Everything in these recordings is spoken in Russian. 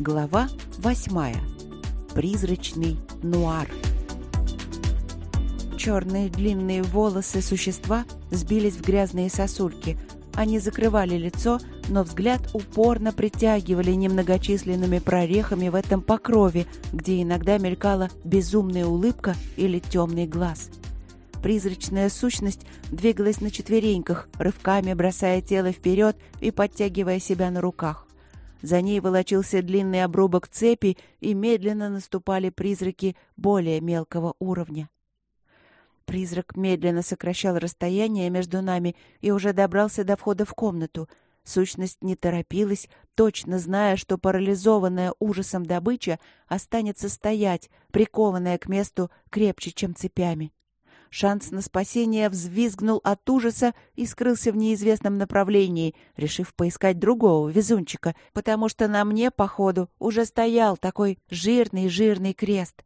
Глава восьмая. Призрачный нуар. Черные длинные волосы существа сбились в грязные сосульки. Они закрывали лицо, но взгляд упорно притягивали немногочисленными прорехами в этом покрове, где иногда мелькала безумная улыбка или темный глаз. Призрачная сущность двигалась на четвереньках, рывками бросая тело вперед и подтягивая себя на руках. За ней волочился длинный обрубок цепи, и медленно наступали призраки более мелкого уровня. Призрак медленно сокращал расстояние между нами и уже добрался до входа в комнату. Сущность не торопилась, точно зная, что парализованная ужасом добыча останется стоять, прикованная к месту крепче, чем цепями. Шанс на спасение взвизгнул от ужаса и скрылся в неизвестном направлении, решив поискать другого везунчика, потому что на мне, походу, уже стоял такой жирный-жирный крест.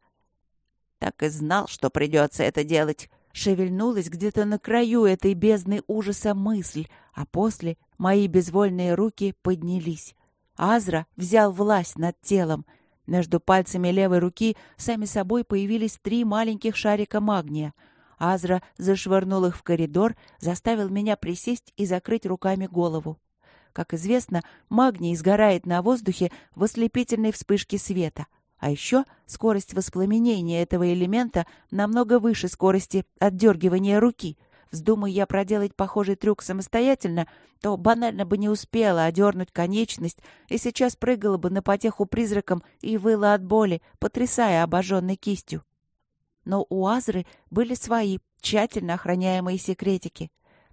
Так и знал, что придется это делать. Шевельнулась где-то на краю этой бездны ужаса мысль, а после мои безвольные руки поднялись. Азра взял власть над телом. Между пальцами левой руки сами собой появились три маленьких шарика магния — Азра зашвырнул их в коридор, заставил меня присесть и закрыть руками голову. Как известно, магний сгорает на воздухе в ослепительной вспышке света. А еще скорость воспламенения этого элемента намного выше скорости отдергивания руки. Вздумай я проделать похожий трюк самостоятельно, то банально бы не успела одернуть конечность и сейчас прыгала бы на потеху призраком и выла от боли, потрясая обожженной кистью но у Азры были свои, тщательно охраняемые секретики.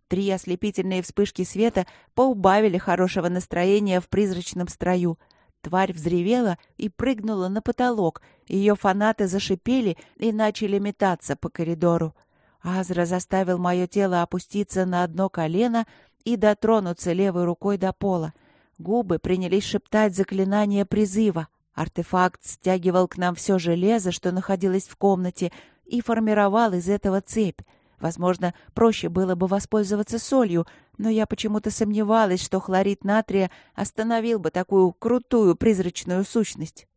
Три ослепительные вспышки света поубавили хорошего настроения в призрачном строю. Тварь взревела и прыгнула на потолок. Ее фанаты зашипели и начали метаться по коридору. Азра заставил мое тело опуститься на одно колено и дотронуться левой рукой до пола. Губы принялись шептать заклинание призыва. Артефакт стягивал к нам все железо, что находилось в комнате, и формировал из этого цепь. Возможно, проще было бы воспользоваться солью, но я почему-то сомневалась, что хлорид натрия остановил бы такую крутую призрачную сущность.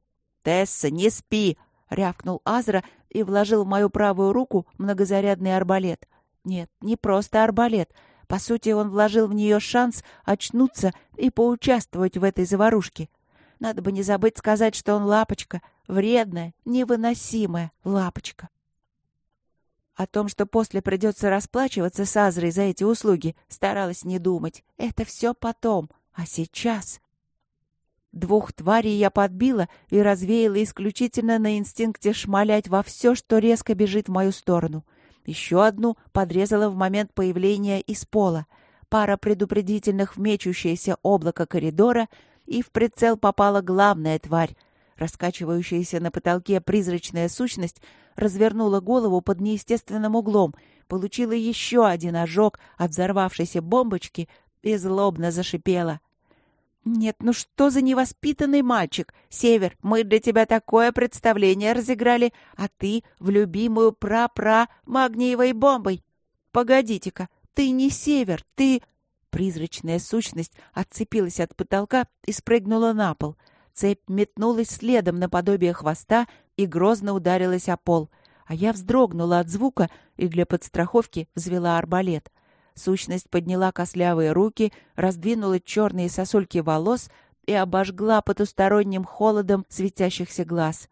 «Тесса, не спи!» — рявкнул Азра и вложил в мою правую руку многозарядный арбалет. Нет, не просто арбалет. По сути, он вложил в нее шанс очнуться и поучаствовать в этой заварушке. Надо бы не забыть сказать, что он лапочка, вредная, невыносимая лапочка. О том, что после придется расплачиваться с Азрой за эти услуги, старалась не думать. Это все потом. А сейчас... Двух тварей я подбила и развеяла исключительно на инстинкте шмалять во все, что резко бежит в мою сторону. Еще одну подрезала в момент появления из пола. Пара предупредительных в мечущееся облако коридора — и в прицел попала главная тварь. Раскачивающаяся на потолке призрачная сущность развернула голову под неестественным углом, получила еще один ожог от взорвавшейся бомбочки и злобно зашипела. «Нет, ну что за невоспитанный мальчик? Север, мы для тебя такое представление разыграли, а ты в любимую пра-пра магниевой бомбой. Погодите-ка, ты не Север, ты...» Призрачная сущность отцепилась от потолка и спрыгнула на пол. Цепь метнулась следом наподобие хвоста и грозно ударилась о пол. А я вздрогнула от звука и для подстраховки взвела арбалет. Сущность подняла костлявые руки, раздвинула черные сосульки волос и обожгла потусторонним холодом светящихся глаз.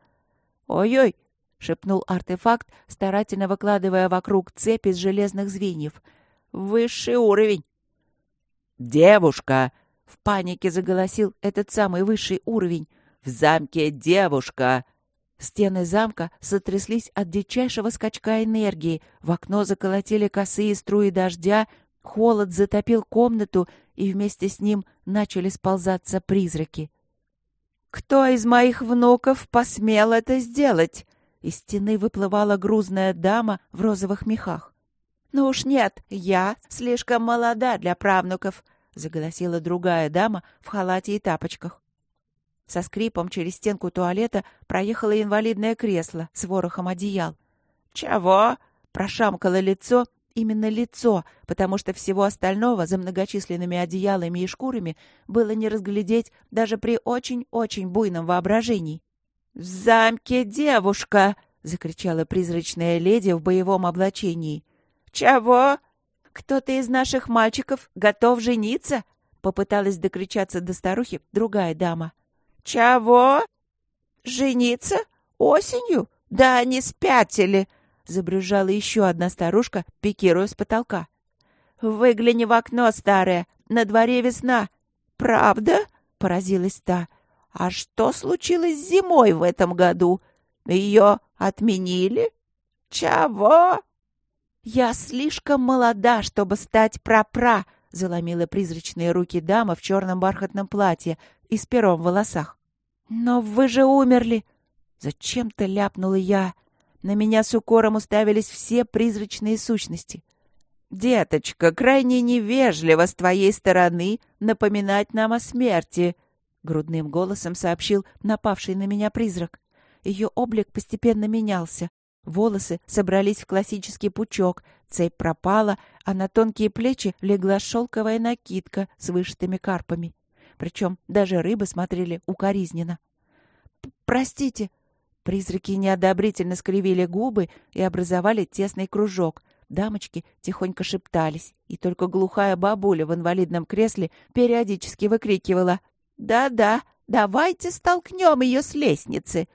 «Ой-ой!» — шепнул артефакт, старательно выкладывая вокруг цепь из железных звеньев. «Высший уровень!» «Девушка!» — в панике заголосил этот самый высший уровень. «В замке девушка!» Стены замка сотряслись от дичайшего скачка энергии, в окно заколотили косые струи дождя, холод затопил комнату, и вместе с ним начали сползаться призраки. «Кто из моих внуков посмел это сделать?» Из стены выплывала грузная дама в розовых мехах. «Ну уж нет, я слишком молода для правнуков», — заголосила другая дама в халате и тапочках. Со скрипом через стенку туалета проехало инвалидное кресло с ворохом одеял. «Чего?» — прошамкало лицо, именно лицо, потому что всего остального за многочисленными одеялами и шкурами было не разглядеть даже при очень-очень буйном воображении. «В замке девушка!» — закричала призрачная леди в боевом облачении. «Чего? Кто-то из наших мальчиков готов жениться?» — попыталась докричаться до старухи другая дама. «Чего? Жениться? Осенью? Да они спятили!» Забрюзжала еще одна старушка, пикируя с потолка. «Выгляни в окно, старая, на дворе весна». «Правда?» — поразилась та. «А что случилось зимой в этом году? Ее отменили?» «Чего?» «Я слишком молода, чтобы стать прапра», -пра, — заломила призрачные руки дама в черном бархатном платье и с пером в волосах. «Но вы же умерли!» Зачем-то ляпнула я. На меня с укором уставились все призрачные сущности. «Деточка, крайне невежливо с твоей стороны напоминать нам о смерти», — грудным голосом сообщил напавший на меня призрак. Ее облик постепенно менялся. Волосы собрались в классический пучок, цепь пропала, а на тонкие плечи легла шелковая накидка с вышитыми карпами. Причем даже рыбы смотрели укоризненно. «Простите», Призраки неодобрительно скривили губы и образовали тесный кружок. Дамочки тихонько шептались, и только глухая бабуля в инвалидном кресле периодически выкрикивала «Да-да, давайте столкнем ее с лестницы!»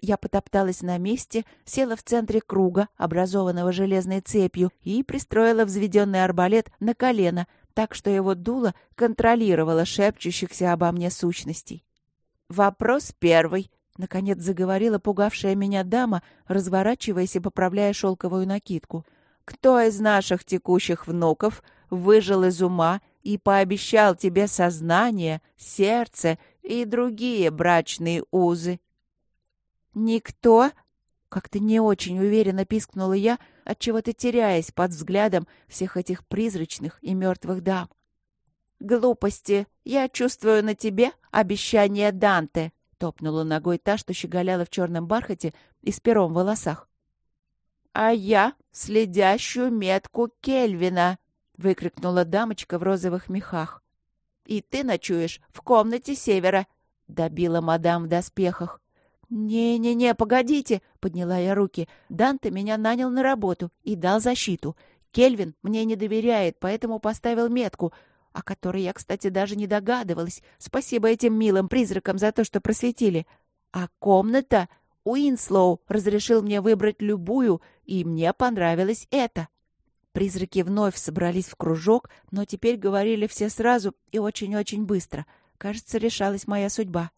Я потопталась на месте, села в центре круга, образованного железной цепью, и пристроила взведенный арбалет на колено, так что его дуло контролировало шепчущихся обо мне сущностей. Вопрос первый. Наконец заговорила пугавшая меня дама, разворачиваясь и поправляя шелковую накидку. «Кто из наших текущих внуков выжил из ума и пообещал тебе сознание, сердце и другие брачные узы?» «Никто?» — как-то не очень уверенно пискнула я, отчего-то теряясь под взглядом всех этих призрачных и мертвых дам. «Глупости! Я чувствую на тебе обещание Данте!» Топнула ногой та, что щеголяла в черном бархате и с пером в волосах. «А я следящую метку Кельвина!» — выкрикнула дамочка в розовых мехах. «И ты ночуешь в комнате севера!» — добила мадам в доспехах. «Не-не-не, погодите!» — подняла я руки. «Данте меня нанял на работу и дал защиту. Кельвин мне не доверяет, поэтому поставил метку о которой я, кстати, даже не догадывалась. Спасибо этим милым призракам за то, что просветили. А комнату Уинслоу разрешил мне выбрать любую, и мне понравилось это. Призраки вновь собрались в кружок, но теперь говорили все сразу и очень-очень быстро. Кажется, решалась моя судьба.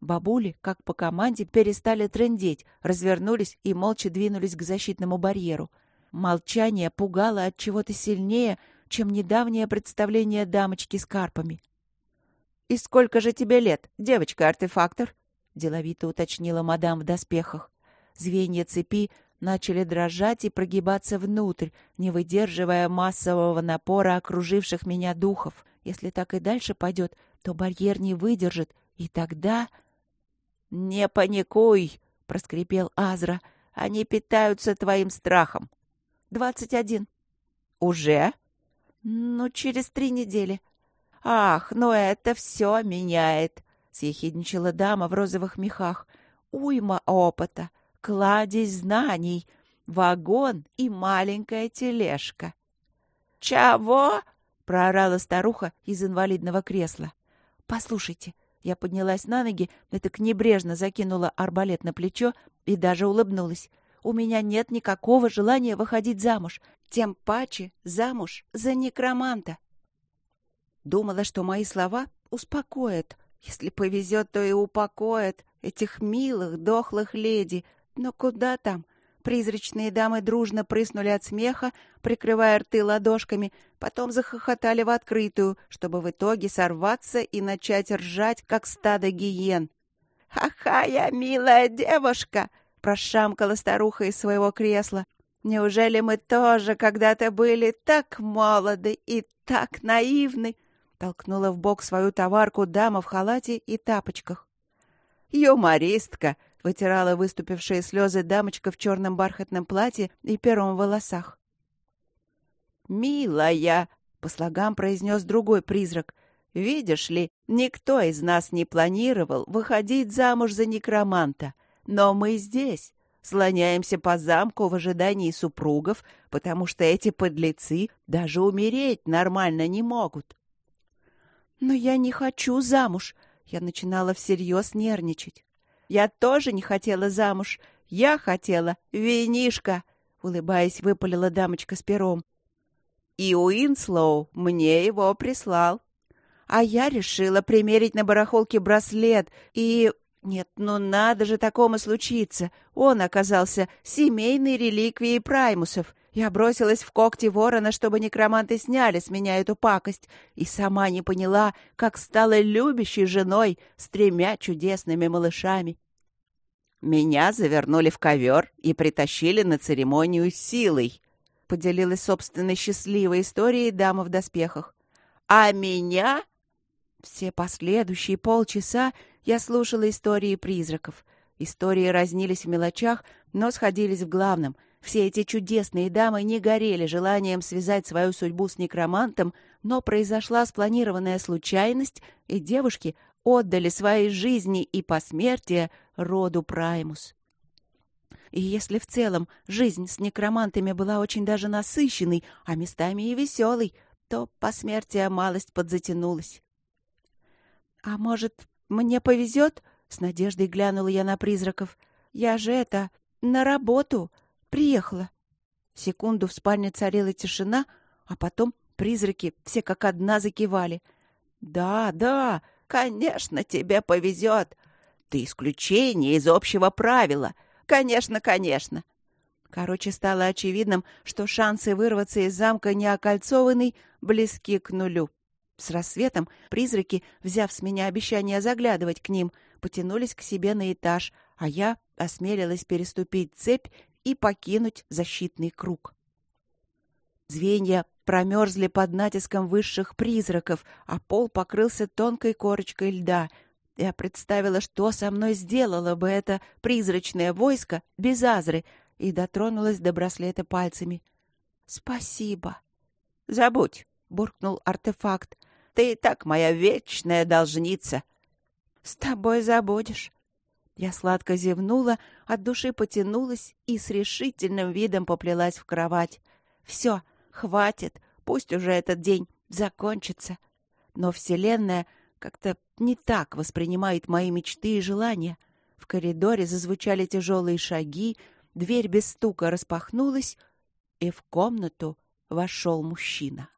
Бабули, как по команде, перестали трындеть, развернулись и молча двинулись к защитному барьеру. Молчание пугало от чего-то сильнее, чем недавнее представление дамочки с карпами. «И сколько же тебе лет, девочка-артефактор?» — деловито уточнила мадам в доспехах. Звенья цепи начали дрожать и прогибаться внутрь, не выдерживая массового напора окруживших меня духов. Если так и дальше пойдет, то барьер не выдержит, и тогда... «Не паникуй!» — проскрипел Азра. «Они питаются твоим страхом». «Двадцать один». «Уже?» «Ну, через три недели». «Ах, ну это все меняет», — съехидничала дама в розовых мехах. «Уйма опыта, кладезь знаний, вагон и маленькая тележка». «Чего?» — проорала старуха из инвалидного кресла. «Послушайте». Я поднялась на ноги, так небрежно закинула арбалет на плечо и даже улыбнулась. «У меня нет никакого желания выходить замуж. Тем паче замуж за некроманта. Думала, что мои слова успокоят. Если повезет, то и упокоят этих милых, дохлых леди. Но куда там? Призрачные дамы дружно прыснули от смеха, прикрывая рты ладошками, потом захохотали в открытую, чтобы в итоге сорваться и начать ржать, как стадо гиен. «Какая милая девушка!» — прошамкала старуха из своего кресла. Неужели мы тоже когда-то были так молоды и так наивны?» Толкнула в бок свою товарку дама в халате и тапочках. «Юмористка!» — вытирала выступившие слезы дамочка в черном бархатном платье и первом волосах. «Милая!» — по слогам произнес другой призрак. «Видишь ли, никто из нас не планировал выходить замуж за некроманта. Но мы здесь, слоняемся по замку в ожидании супругов, потому что эти подлецы даже умереть нормально не могут». «Но я не хочу замуж!» Я начинала всерьез нервничать. «Я тоже не хотела замуж. Я хотела винишка!» Улыбаясь, выпалила дамочка с пером. И Уинслоу мне его прислал. А я решила примерить на барахолке браслет и... Нет, ну надо же такому случиться. Он оказался семейной реликвией праймусов. Я бросилась в когти ворона, чтобы некроманты сняли с меня эту пакость, и сама не поняла, как стала любящей женой с тремя чудесными малышами. Меня завернули в ковер и притащили на церемонию силой, поделилась собственной счастливой историей дама в доспехах. А меня? Все последующие полчаса я слушала истории призраков. Истории разнились в мелочах, но сходились в главном. Все эти чудесные дамы не горели желанием связать свою судьбу с некромантом, но произошла спланированная случайность, и девушки отдали свои жизни и посмертие роду Праймус. И если в целом жизнь с некромантами была очень даже насыщенной, а местами и веселой, то посмертие малость подзатянулась. «А может, мне повезет?» — с надеждой глянула я на призраков. «Я же это, на работу приехала». Секунду в спальне царила тишина, а потом призраки все как одна закивали. «Да, да, конечно, тебе повезет. Ты исключение из общего правила. Конечно, конечно. Короче, стало очевидным, что шансы вырваться из замка неокольцованный близки к нулю. С рассветом призраки, взяв с меня обещание заглядывать к ним, потянулись к себе на этаж, а я осмелилась переступить цепь и покинуть защитный круг. Звенья промерзли под натиском высших призраков, а пол покрылся тонкой корочкой льда — я представила, что со мной сделало бы это призрачное войско без Азры, и дотронулась до браслета пальцами. «Спасибо». «Забудь», — буркнул артефакт. «Ты и так моя вечная должница». «С тобой забудешь». Я сладко зевнула, от души потянулась и с решительным видом поплелась в кровать. «Все, хватит, пусть уже этот день закончится». Но Вселенная как-то не так воспринимает мои мечты и желания. В коридоре зазвучали тяжелые шаги, дверь без стука распахнулась, и в комнату вошел мужчина.